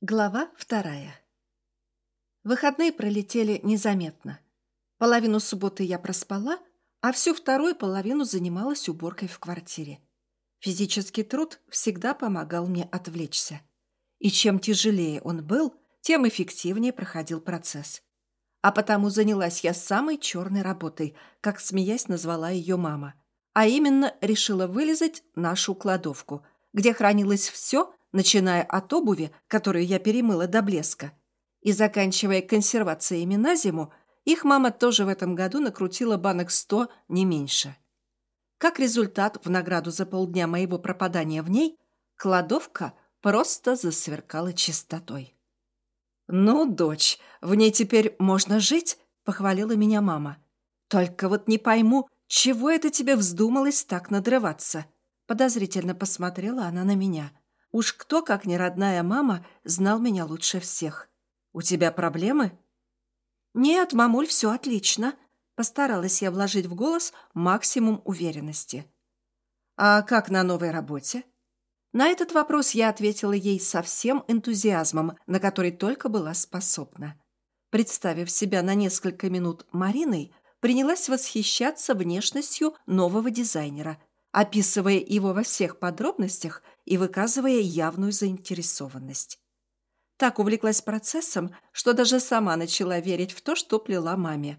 Глава вторая. Выходные пролетели незаметно. Половину субботы я проспала, а всю вторую половину занималась уборкой в квартире. Физический труд всегда помогал мне отвлечься. И чем тяжелее он был, тем эффективнее проходил процесс. А потому занялась я самой черной работой, как, смеясь, назвала ее мама. А именно решила вылезать нашу кладовку, где хранилось все, начиная от обуви, которую я перемыла до блеска, и заканчивая консервациями на зиму, их мама тоже в этом году накрутила банок сто, не меньше. Как результат, в награду за полдня моего пропадания в ней, кладовка просто засверкала чистотой. «Ну, дочь, в ней теперь можно жить?» — похвалила меня мама. «Только вот не пойму, чего это тебе вздумалось так надрываться?» Подозрительно посмотрела она на меня. Уж кто, как не родная мама, знал меня лучше всех. «У тебя проблемы?» «Нет, мамуль, все отлично», — постаралась я вложить в голос максимум уверенности. «А как на новой работе?» На этот вопрос я ответила ей со всем энтузиазмом, на который только была способна. Представив себя на несколько минут Мариной, принялась восхищаться внешностью нового дизайнера, описывая его во всех подробностях и выказывая явную заинтересованность. Так увлеклась процессом, что даже сама начала верить в то, что плела маме.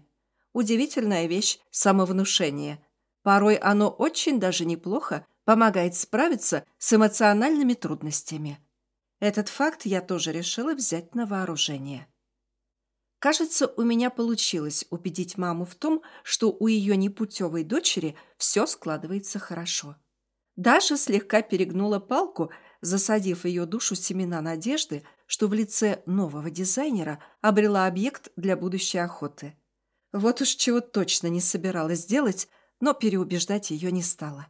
Удивительная вещь – самовнушение. Порой оно очень даже неплохо помогает справиться с эмоциональными трудностями. Этот факт я тоже решила взять на вооружение. Кажется, у меня получилось убедить маму в том, что у ее непутевой дочери все складывается хорошо. Даша слегка перегнула палку, засадив ее душу семена надежды, что в лице нового дизайнера обрела объект для будущей охоты. Вот уж чего точно не собиралась делать, но переубеждать ее не стала.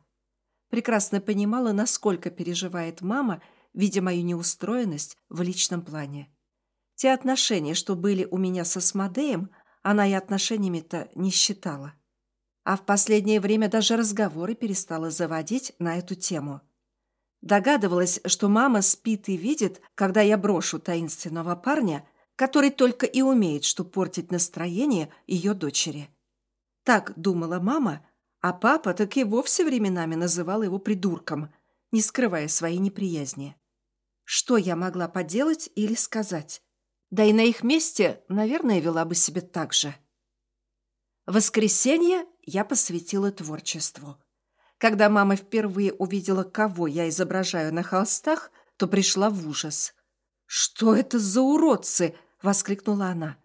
Прекрасно понимала, насколько переживает мама, видя мою неустроенность в личном плане. Те отношения, что были у меня со Смодеем, она и отношениями-то не считала а в последнее время даже разговоры перестала заводить на эту тему. Догадывалась, что мама спит и видит, когда я брошу таинственного парня, который только и умеет, что портить настроение ее дочери. Так думала мама, а папа так и вовсе временами называл его придурком, не скрывая своей неприязни. Что я могла поделать или сказать? Да и на их месте, наверное, вела бы себя так же. Воскресенье я посвятила творчеству. Когда мама впервые увидела, кого я изображаю на холстах, то пришла в ужас. «Что это за уродцы?» — воскликнула она.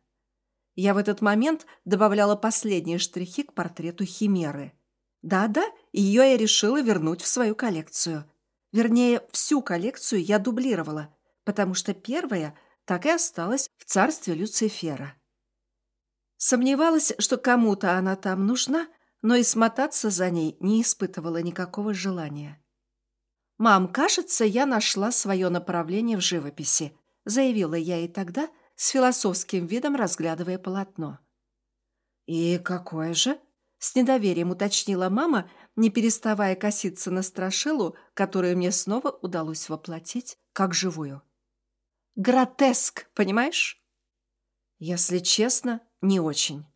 Я в этот момент добавляла последние штрихи к портрету Химеры. Да-да, ее я решила вернуть в свою коллекцию. Вернее, всю коллекцию я дублировала, потому что первая так и осталась в царстве Люцифера. Сомневалась, что кому-то она там нужна, но и смотаться за ней не испытывала никакого желания. «Мам, кажется, я нашла свое направление в живописи», заявила я ей тогда, с философским видом разглядывая полотно. «И какое же?» — с недоверием уточнила мама, не переставая коситься на страшилу, которую мне снова удалось воплотить как живую. «Гротеск, понимаешь?» «Если честно, не очень.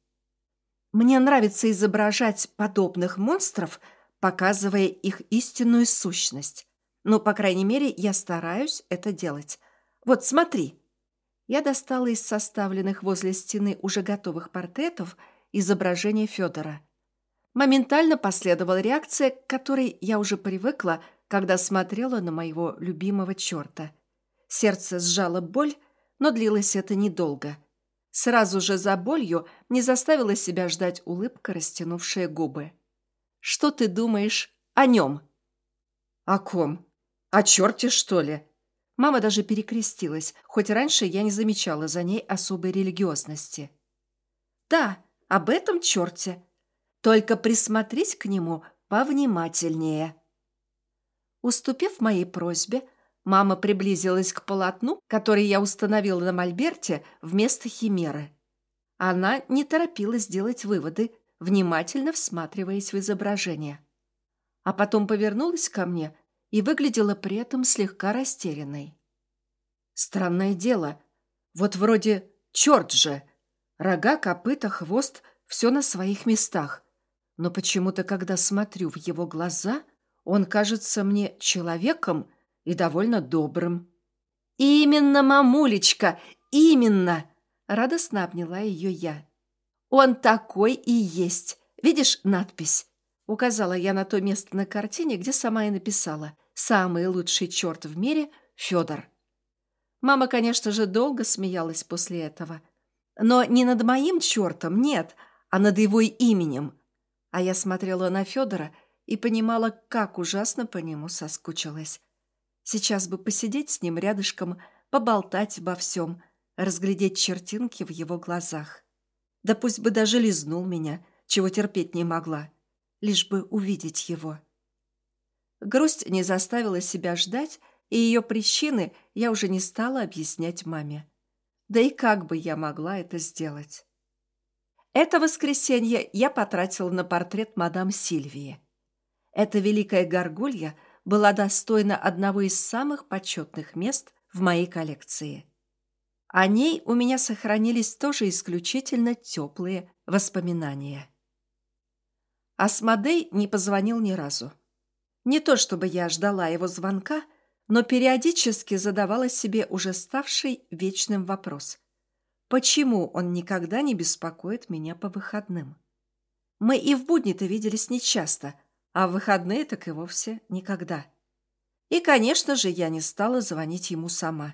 Мне нравится изображать подобных монстров, показывая их истинную сущность. Ну, по крайней мере, я стараюсь это делать. Вот смотри. Я достала из составленных возле стены уже готовых портретов изображение Федора. Моментально последовала реакция, к которой я уже привыкла, когда смотрела на моего любимого черта. Сердце сжало боль, но длилось это недолго – Сразу же за болью не заставила себя ждать улыбка, растянувшая губы. «Что ты думаешь о нем?» «О ком? О черте, что ли?» Мама даже перекрестилась, хоть раньше я не замечала за ней особой религиозности. «Да, об этом черте. Только присмотрись к нему повнимательнее». Уступив моей просьбе, Мама приблизилась к полотну, которое я установила на мольберте вместо химеры. Она не торопилась делать выводы, внимательно всматриваясь в изображение. А потом повернулась ко мне и выглядела при этом слегка растерянной. Странное дело. Вот вроде черт же. Рога, копыта, хвост — все на своих местах. Но почему-то, когда смотрю в его глаза, он кажется мне человеком и довольно добрым. «Именно, мамулечка, именно!» Радостно обняла ее я. «Он такой и есть. Видишь надпись?» Указала я на то место на картине, где сама и написала «Самый лучший черт в мире — Федор». Мама, конечно же, долго смеялась после этого. Но не над моим чертом, нет, а над его именем. А я смотрела на Федора и понимала, как ужасно по нему соскучилась. Сейчас бы посидеть с ним рядышком, поболтать обо всем, разглядеть чертинки в его глазах. Да пусть бы даже лизнул меня, чего терпеть не могла лишь бы увидеть его. Грусть не заставила себя ждать, и ее причины я уже не стала объяснять маме. Да и как бы я могла это сделать? Это воскресенье я потратила на портрет мадам Сильвии. Эта великая горгулья была достойна одного из самых почетных мест в моей коллекции. О ней у меня сохранились тоже исключительно теплые воспоминания. Асмодей не позвонил ни разу. Не то чтобы я ждала его звонка, но периодически задавала себе уже ставший вечным вопрос. Почему он никогда не беспокоит меня по выходным? Мы и в будни-то виделись нечасто, а в выходные так и вовсе никогда. И, конечно же, я не стала звонить ему сама.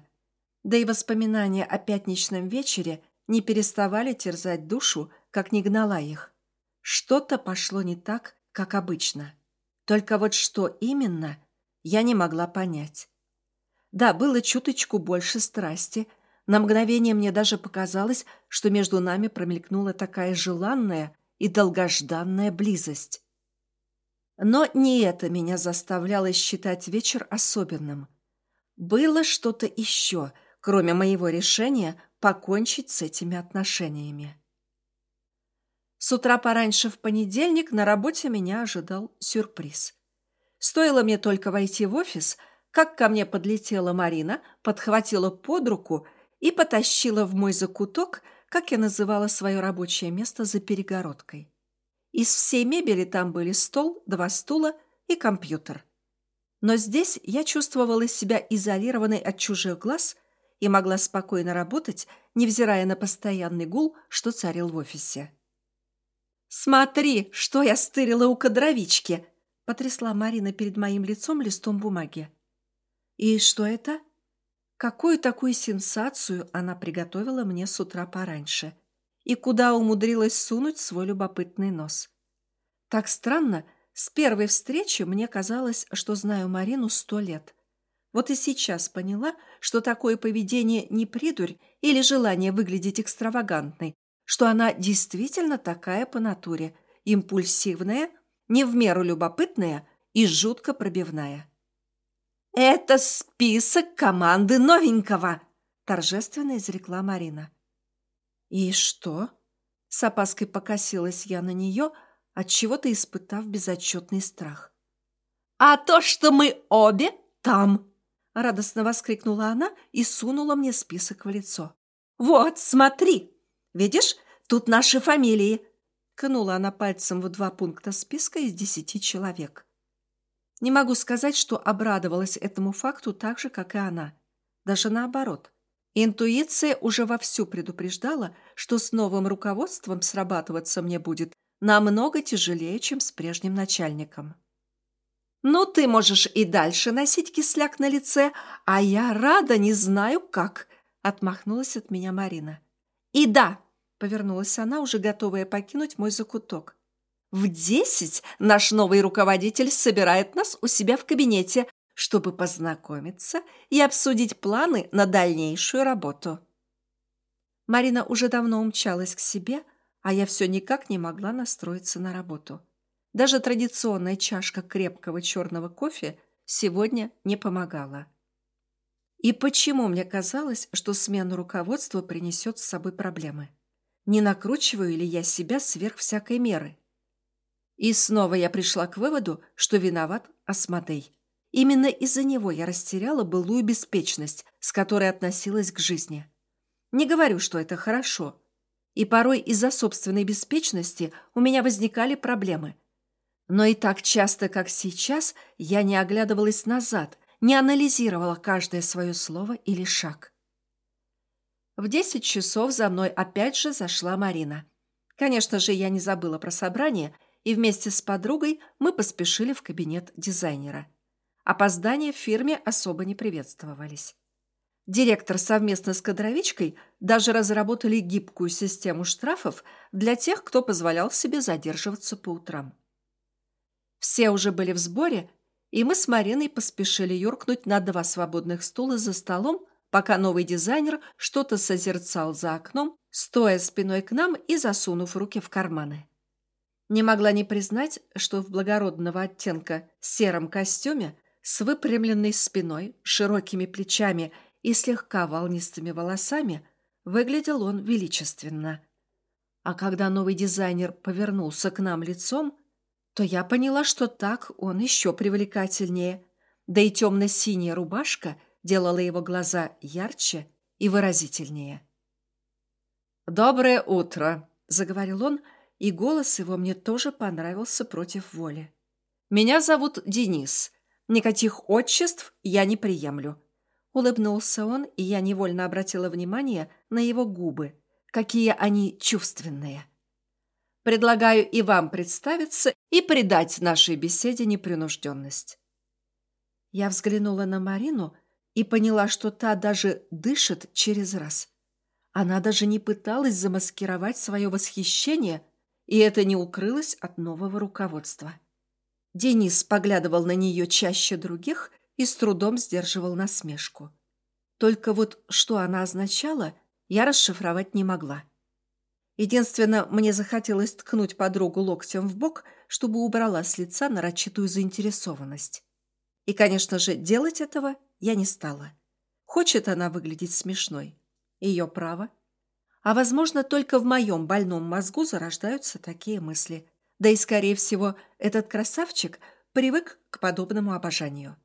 Да и воспоминания о пятничном вечере не переставали терзать душу, как не гнала их. Что-то пошло не так, как обычно. Только вот что именно, я не могла понять. Да, было чуточку больше страсти. На мгновение мне даже показалось, что между нами промелькнула такая желанная и долгожданная близость. Но не это меня заставляло считать вечер особенным. Было что-то еще, кроме моего решения покончить с этими отношениями. С утра пораньше в понедельник на работе меня ожидал сюрприз. Стоило мне только войти в офис, как ко мне подлетела Марина, подхватила под руку и потащила в мой закуток, как я называла свое рабочее место за перегородкой. Из всей мебели там были стол, два стула и компьютер. Но здесь я чувствовала себя изолированной от чужих глаз и могла спокойно работать, невзирая на постоянный гул, что царил в офисе. «Смотри, что я стырила у кадровички!» — потрясла Марина перед моим лицом листом бумаги. «И что это?» Какую такую сенсацию она приготовила мне с утра пораньше? И куда умудрилась сунуть свой любопытный нос? Так странно, с первой встречи мне казалось, что знаю Марину сто лет. Вот и сейчас поняла, что такое поведение не придурь или желание выглядеть экстравагантной, что она действительно такая по натуре, импульсивная, не в меру любопытная и жутко пробивная. «Это список команды новенького!» – торжественно изрекла Марина. «И что?» – с опаской покосилась я на нее, отчего-то испытав безотчетный страх. «А то, что мы обе там!» – радостно воскликнула она и сунула мне список в лицо. «Вот, смотри!» Видишь, тут наши фамилии!» Кнула она пальцем в два пункта списка из десяти человек. Не могу сказать, что обрадовалась этому факту так же, как и она. Даже наоборот. Интуиция уже вовсю предупреждала, что с новым руководством срабатываться мне будет намного тяжелее, чем с прежним начальником. «Ну, ты можешь и дальше носить кисляк на лице, а я рада не знаю как», — отмахнулась от меня Марина. «И да, Повернулась она, уже готовая покинуть мой закуток. «В десять наш новый руководитель собирает нас у себя в кабинете, чтобы познакомиться и обсудить планы на дальнейшую работу». Марина уже давно умчалась к себе, а я все никак не могла настроиться на работу. Даже традиционная чашка крепкого черного кофе сегодня не помогала. И почему мне казалось, что смена руководства принесет с собой проблемы? не накручиваю ли я себя сверх всякой меры. И снова я пришла к выводу, что виноват Асмодей. Именно из-за него я растеряла былую беспечность, с которой относилась к жизни. Не говорю, что это хорошо. И порой из-за собственной беспечности у меня возникали проблемы. Но и так часто, как сейчас, я не оглядывалась назад, не анализировала каждое свое слово или шаг. В десять часов за мной опять же зашла Марина. Конечно же, я не забыла про собрание, и вместе с подругой мы поспешили в кабинет дизайнера. Опоздания в фирме особо не приветствовались. Директор совместно с кадровичкой даже разработали гибкую систему штрафов для тех, кто позволял себе задерживаться по утрам. Все уже были в сборе, и мы с Мариной поспешили юркнуть на два свободных стула за столом, пока новый дизайнер что-то созерцал за окном, стоя спиной к нам и засунув руки в карманы. Не могла не признать, что в благородного оттенка сером костюме с выпрямленной спиной, широкими плечами и слегка волнистыми волосами выглядел он величественно. А когда новый дизайнер повернулся к нам лицом, то я поняла, что так он еще привлекательнее, да и темно-синяя рубашка делала его глаза ярче и выразительнее. «Доброе утро!» — заговорил он, и голос его мне тоже понравился против воли. «Меня зовут Денис. Никаких отчеств я не приемлю». Улыбнулся он, и я невольно обратила внимание на его губы. Какие они чувственные. Предлагаю и вам представиться и придать нашей беседе непринужденность. Я взглянула на Марину, и поняла, что та даже дышит через раз. Она даже не пыталась замаскировать свое восхищение, и это не укрылось от нового руководства. Денис поглядывал на нее чаще других и с трудом сдерживал насмешку. Только вот что она означала, я расшифровать не могла. Единственно, мне захотелось ткнуть подругу локтем в бок, чтобы убрала с лица нарочитую заинтересованность. И, конечно же, делать этого я не стала. Хочет она выглядеть смешной. Ее право. А, возможно, только в моем больном мозгу зарождаются такие мысли. Да и, скорее всего, этот красавчик привык к подобному обожанию.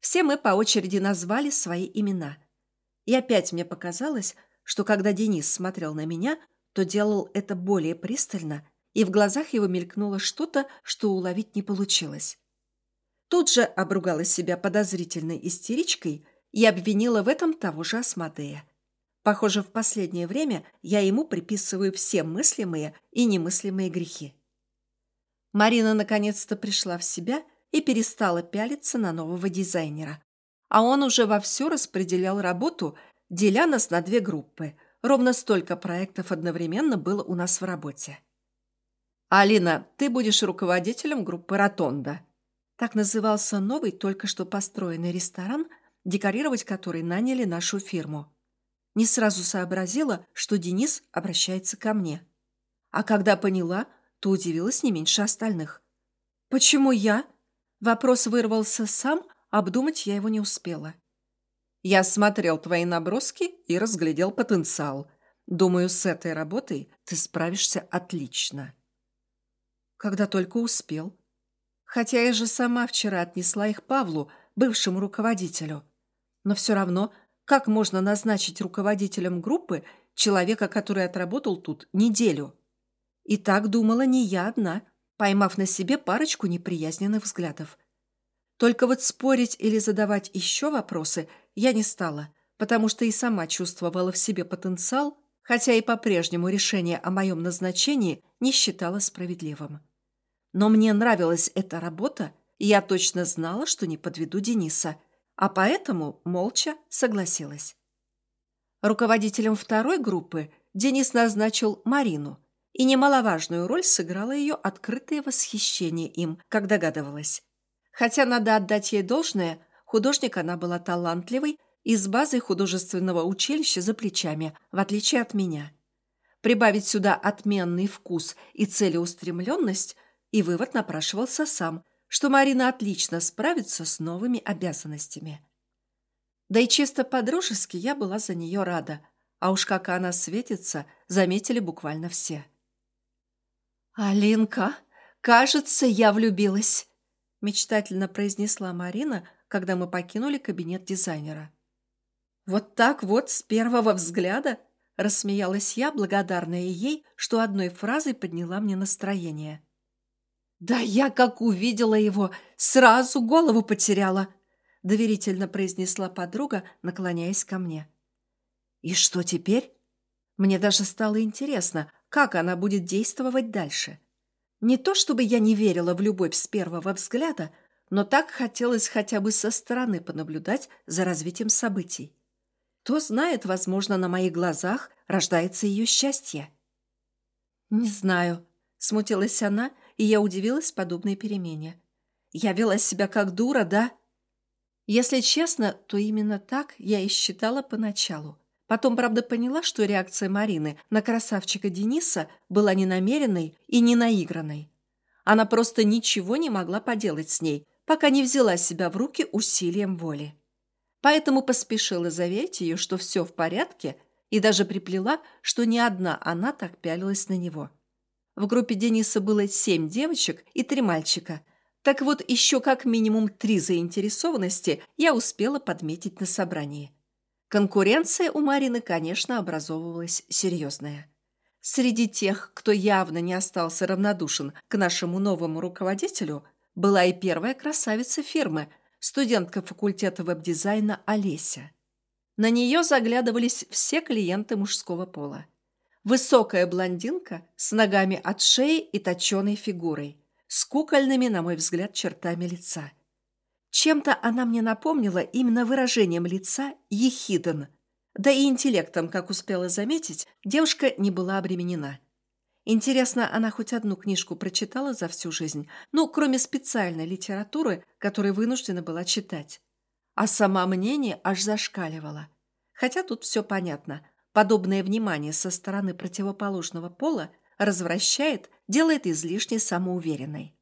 Все мы по очереди назвали свои имена. И опять мне показалось, что когда Денис смотрел на меня, то делал это более пристально, и в глазах его мелькнуло что-то, что уловить не получилось. Тут же обругала себя подозрительной истеричкой и обвинила в этом того же Асмодея. Похоже, в последнее время я ему приписываю все мыслимые и немыслимые грехи. Марина наконец-то пришла в себя и перестала пялиться на нового дизайнера. А он уже вовсю распределял работу, деля нас на две группы. Ровно столько проектов одновременно было у нас в работе. «Алина, ты будешь руководителем группы «Ротонда», так назывался новый, только что построенный ресторан, декорировать который наняли нашу фирму. Не сразу сообразила, что Денис обращается ко мне. А когда поняла, то удивилась не меньше остальных. «Почему я?» Вопрос вырвался сам, обдумать я его не успела. «Я смотрел твои наброски и разглядел потенциал. Думаю, с этой работой ты справишься отлично». Когда только успел хотя я же сама вчера отнесла их Павлу, бывшему руководителю. Но все равно, как можно назначить руководителем группы человека, который отработал тут неделю? И так думала не я одна, поймав на себе парочку неприязненных взглядов. Только вот спорить или задавать еще вопросы я не стала, потому что и сама чувствовала в себе потенциал, хотя и по-прежнему решение о моем назначении не считала справедливым. Но мне нравилась эта работа, и я точно знала, что не подведу Дениса, а поэтому молча согласилась. Руководителем второй группы Денис назначил Марину, и немаловажную роль сыграло ее открытое восхищение им, как догадывалась. Хотя надо отдать ей должное, художник она была талантливой и с базой художественного училища за плечами, в отличие от меня. Прибавить сюда отменный вкус и целеустремленность – и вывод напрашивался сам, что Марина отлично справится с новыми обязанностями. Да и чисто по-дружески я была за нее рада, а уж как она светится, заметили буквально все. «Алинка, кажется, я влюбилась!» – мечтательно произнесла Марина, когда мы покинули кабинет дизайнера. «Вот так вот, с первого взгляда?» – рассмеялась я, благодарная ей, что одной фразой подняла мне настроение. «Да я, как увидела его, сразу голову потеряла!» – доверительно произнесла подруга, наклоняясь ко мне. «И что теперь?» Мне даже стало интересно, как она будет действовать дальше. Не то чтобы я не верила в любовь с первого взгляда, но так хотелось хотя бы со стороны понаблюдать за развитием событий. Кто знает, возможно, на моих глазах рождается ее счастье. «Не знаю», — смутилась она, и я удивилась подобной перемене. «Я вела себя как дура, да?» Если честно, то именно так я и считала поначалу. Потом, правда, поняла, что реакция Марины на красавчика Дениса была не намеренной и не наигранной. Она просто ничего не могла поделать с ней, пока не взяла себя в руки усилием воли. Поэтому поспешила заверить ее, что все в порядке, и даже приплела, что не одна она так пялилась на него. В группе Дениса было семь девочек и три мальчика. Так вот, еще как минимум три заинтересованности я успела подметить на собрании. Конкуренция у Марины, конечно, образовывалась серьезная. Среди тех, кто явно не остался равнодушен к нашему новому руководителю, была и первая красавица фирмы, студентка факультета веб-дизайна Олеся. На нее заглядывались все клиенты мужского пола. Высокая блондинка с ногами от шеи и точеной фигурой, с кукольными, на мой взгляд, чертами лица – чем-то она мне напомнила именно выражением лица ехиден. Да и интеллектом, как успела заметить, девушка не была обременена. Интересно, она хоть одну книжку прочитала за всю жизнь, ну, кроме специальной литературы, которую вынуждена была читать. А сама мнение аж зашкаливала. Хотя тут все понятно. Подобное внимание со стороны противоположного пола развращает, делает излишне самоуверенной.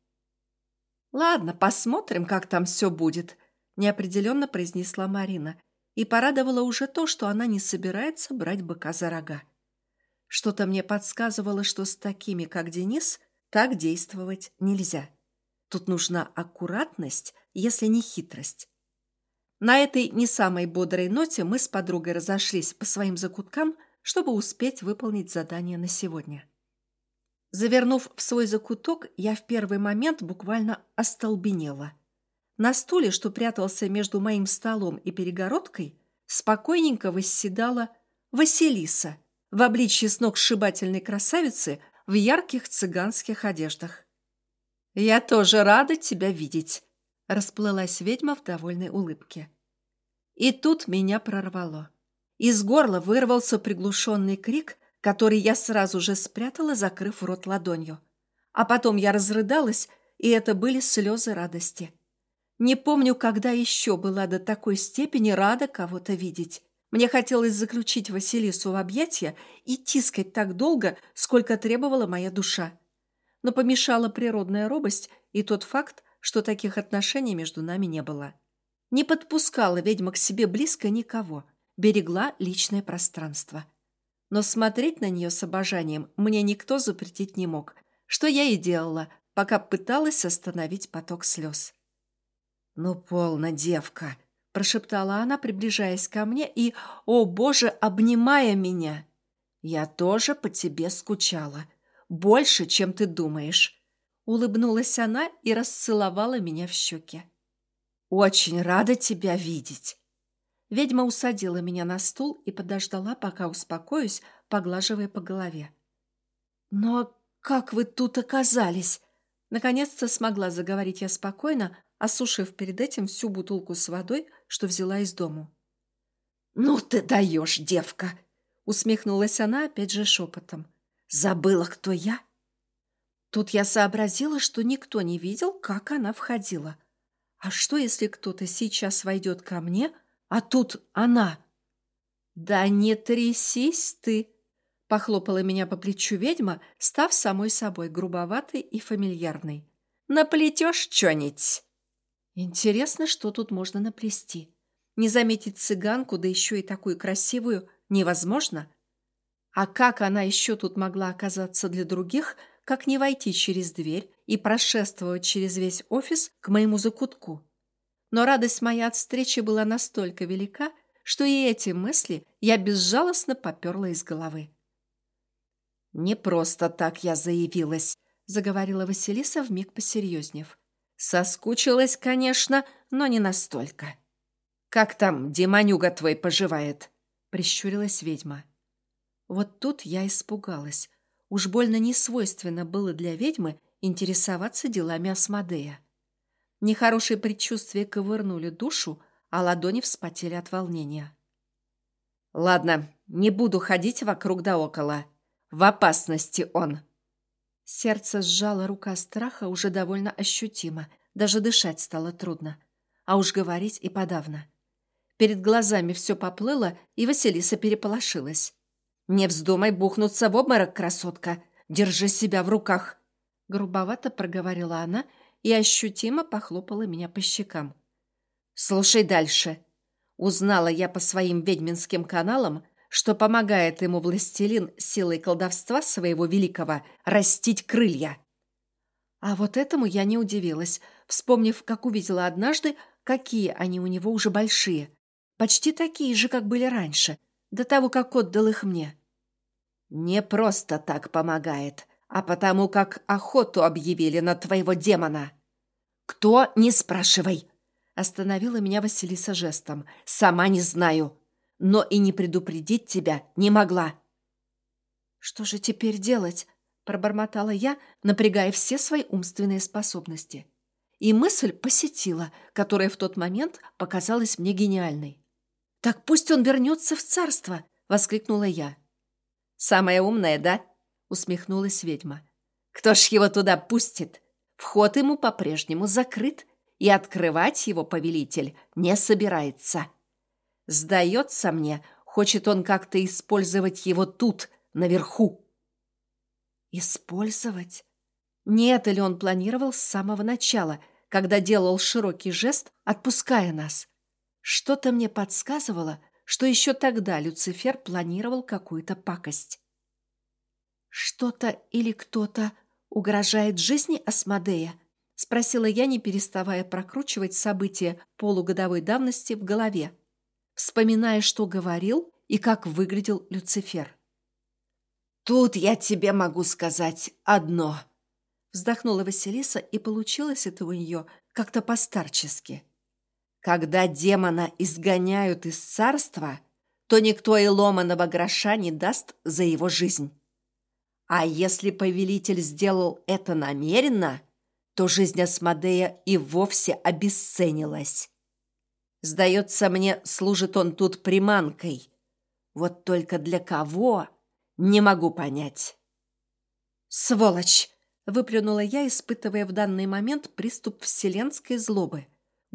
«Ладно, посмотрим, как там все будет», – неопределенно произнесла Марина. И порадовала уже то, что она не собирается брать быка за рога. Что-то мне подсказывало, что с такими, как Денис, так действовать нельзя. Тут нужна аккуратность, если не хитрость. На этой не самой бодрой ноте мы с подругой разошлись по своим закуткам, чтобы успеть выполнить задание на сегодня. Завернув в свой закуток, я в первый момент буквально остолбенела. На стуле, что прятался между моим столом и перегородкой, спокойненько восседала Василиса в обличье сногсшибательной красавицы в ярких цыганских одеждах. «Я тоже рада тебя видеть», — расплылась ведьма в довольной улыбке. И тут меня прорвало. Из горла вырвался приглушенный крик, который я сразу же спрятала, закрыв рот ладонью. А потом я разрыдалась, и это были слезы радости. Не помню, когда еще была до такой степени рада кого-то видеть. Мне хотелось заключить Василису в объятия и тискать так долго, сколько требовала моя душа. Но помешала природная робость и тот факт, что таких отношений между нами не было. Не подпускала ведьма к себе близко никого, берегла личное пространство но смотреть на нее с обожанием мне никто запретить не мог, что я и делала, пока пыталась остановить поток слез. «Ну, полно, девка!» – прошептала она, приближаясь ко мне и, о боже, обнимая меня. «Я тоже по тебе скучала. Больше, чем ты думаешь». Улыбнулась она и расцеловала меня в щеки. «Очень рада тебя видеть!» Ведьма усадила меня на стул и подождала, пока успокоюсь, поглаживая по голове. «Но как вы тут оказались?» Наконец-то смогла заговорить я спокойно, осушив перед этим всю бутылку с водой, что взяла из дому. «Ну ты даешь, девка!» Усмехнулась она опять же шепотом. «Забыла, кто я?» Тут я сообразила, что никто не видел, как она входила. А что, если кто-то сейчас войдет ко мне, а тут она. «Да не трясись ты!» — похлопала меня по плечу ведьма, став самой собой грубоватой и фамильярной. «Наплетешь что-нибудь?» Интересно, что тут можно наплести. Не заметить цыганку, да еще и такую красивую, невозможно. А как она еще тут могла оказаться для других, как не войти через дверь и прошествовать через весь офис к моему закутку. Но радость моя от встречи была настолько велика, что и эти мысли я безжалостно поперла из головы. «Не просто так я заявилась», — заговорила Василиса, вмиг посерьезнев. «Соскучилась, конечно, но не настолько». «Как там демонюга твой поживает?» — прищурилась ведьма. Вот тут я испугалась. Уж больно несвойственно было для ведьмы интересоваться делами Асмодея. Нехорошие предчувствия ковырнули душу, а ладони вспотели от волнения. «Ладно, не буду ходить вокруг да около. В опасности он». Сердце сжало рука страха уже довольно ощутимо, даже дышать стало трудно. А уж говорить и подавно. Перед глазами все поплыло, и Василиса переполошилась. «Не вздумай бухнуться в обморок, красотка! Держи себя в руках!» Грубовато проговорила она и ощутимо похлопала меня по щекам. «Слушай дальше. Узнала я по своим ведьминским каналам, что помогает ему властелин силой колдовства своего великого растить крылья». А вот этому я не удивилась, вспомнив, как увидела однажды, какие они у него уже большие. Почти такие же, как были раньше, до того, как отдал их мне. Не просто так помогает, а потому как охоту объявили на твоего демона. Кто, не спрашивай. Остановила меня Василиса жестом. Сама не знаю, но и не предупредить тебя не могла. Что же теперь делать? Пробормотала я, напрягая все свои умственные способности. И мысль посетила, которая в тот момент показалась мне гениальной. «Так пусть он вернется в царство!» — воскликнула я. «Самая умная, да?» — усмехнулась ведьма. «Кто ж его туда пустит? Вход ему по-прежнему закрыт, и открывать его повелитель не собирается. Сдается мне, хочет он как-то использовать его тут, наверху». «Использовать?» Нет, или он планировал с самого начала, когда делал широкий жест, отпуская нас. Что-то мне подсказывало, что еще тогда Люцифер планировал какую-то пакость. «Что-то или кто-то угрожает жизни Асмодея?» — спросила я, не переставая прокручивать события полугодовой давности в голове, вспоминая, что говорил и как выглядел Люцифер. «Тут я тебе могу сказать одно», — вздохнула Василиса, и получилось это у нее как-то постарчески. Когда демона изгоняют из царства, то никто и ломаного гроша не даст за его жизнь. А если повелитель сделал это намеренно, то жизнь Асмодея и вовсе обесценилась. Сдается мне, служит он тут приманкой. Вот только для кого, не могу понять. «Сволочь!» — выплюнула я, испытывая в данный момент приступ вселенской злобы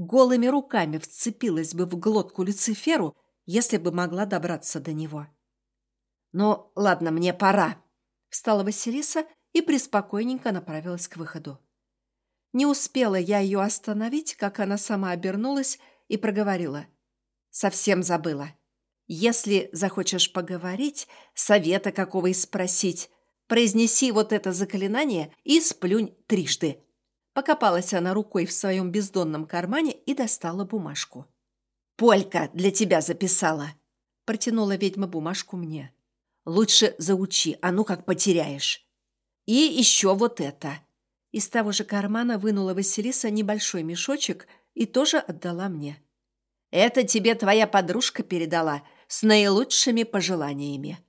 голыми руками вцепилась бы в глотку Люциферу, если бы могла добраться до него. «Ну, ладно, мне пора», — встала Василиса и преспокойненько направилась к выходу. Не успела я ее остановить, как она сама обернулась и проговорила. «Совсем забыла. Если захочешь поговорить, совета какого и спросить, произнеси вот это заклинание и сплюнь трижды. Покопалась она рукой в своем бездонном кармане и достала бумажку. «Полька для тебя записала!» Протянула ведьма бумажку мне. «Лучше заучи, а ну как потеряешь!» «И еще вот это!» Из того же кармана вынула Василиса небольшой мешочек и тоже отдала мне. «Это тебе твоя подружка передала с наилучшими пожеланиями.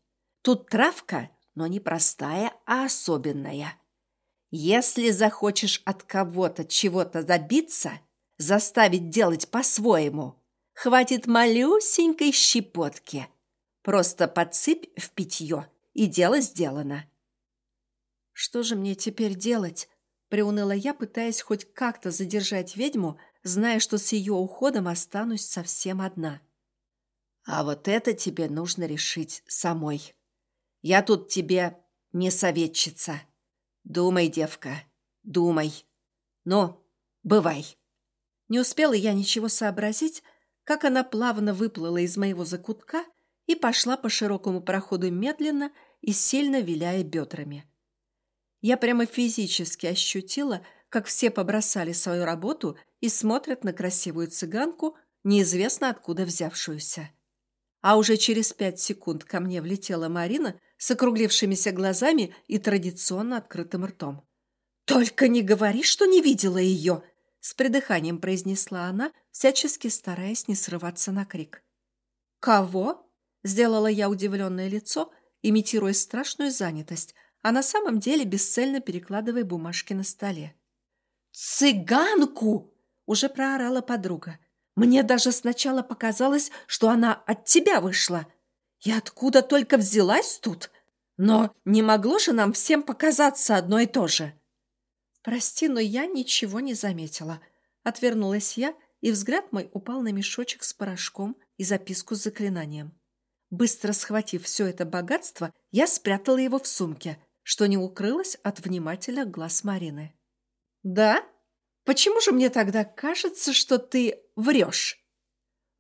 Тут травка, но не простая, а особенная. Если захочешь от кого-то чего-то добиться, заставить делать по-своему, хватит малюсенькой щепотки. Просто подсыпь в питье, и дело сделано. Что же мне теперь делать? Приуныла я, пытаясь хоть как-то задержать ведьму, зная, что с ее уходом останусь совсем одна. А вот это тебе нужно решить самой. Я тут тебе не советчица. «Думай, девка, думай. Но бывай». Не успела я ничего сообразить, как она плавно выплыла из моего закутка и пошла по широкому проходу медленно и сильно виляя бедрами. Я прямо физически ощутила, как все побросали свою работу и смотрят на красивую цыганку, неизвестно откуда взявшуюся. А уже через пять секунд ко мне влетела Марина с округлившимися глазами и традиционно открытым ртом. «Только не говори, что не видела ее!» С придыханием произнесла она, всячески стараясь не срываться на крик. «Кого?» – сделала я удивленное лицо, имитируя страшную занятость, а на самом деле бесцельно перекладывая бумажки на столе. «Цыганку!» – уже проорала подруга. «Мне даже сначала показалось, что она от тебя вышла. И откуда только взялась тут? Но не могло же нам всем показаться одно и то же!» «Прости, но я ничего не заметила». Отвернулась я, и взгляд мой упал на мешочек с порошком и записку с заклинанием. Быстро схватив все это богатство, я спрятала его в сумке, что не укрылось от внимательных глаз Марины. «Да? Почему же мне тогда кажется, что ты врешь?»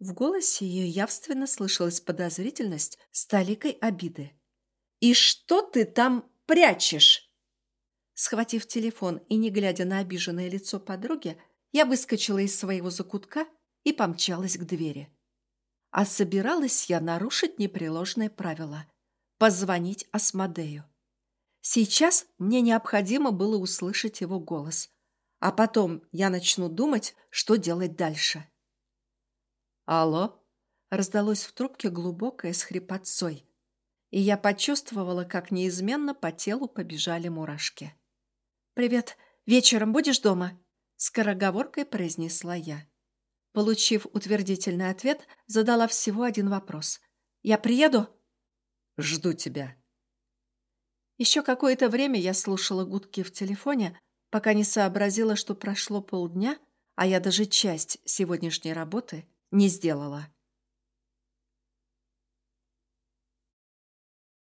В голосе ее явственно слышалась подозрительность с толикой обиды. «И что ты там прячешь?» Схватив телефон и не глядя на обиженное лицо подруги, я выскочила из своего закутка и помчалась к двери. А собиралась я нарушить непреложное правило – позвонить Асмодею. Сейчас мне необходимо было услышать его голос, а потом я начну думать, что делать дальше. «Алло?» – раздалось в трубке глубокое с хрипотцой, и я почувствовала, как неизменно по телу побежали мурашки. «Привет. Вечером будешь дома?» Скороговоркой произнесла я. Получив утвердительный ответ, задала всего один вопрос. «Я приеду?» «Жду тебя». Еще какое-то время я слушала гудки в телефоне, пока не сообразила, что прошло полдня, а я даже часть сегодняшней работы не сделала.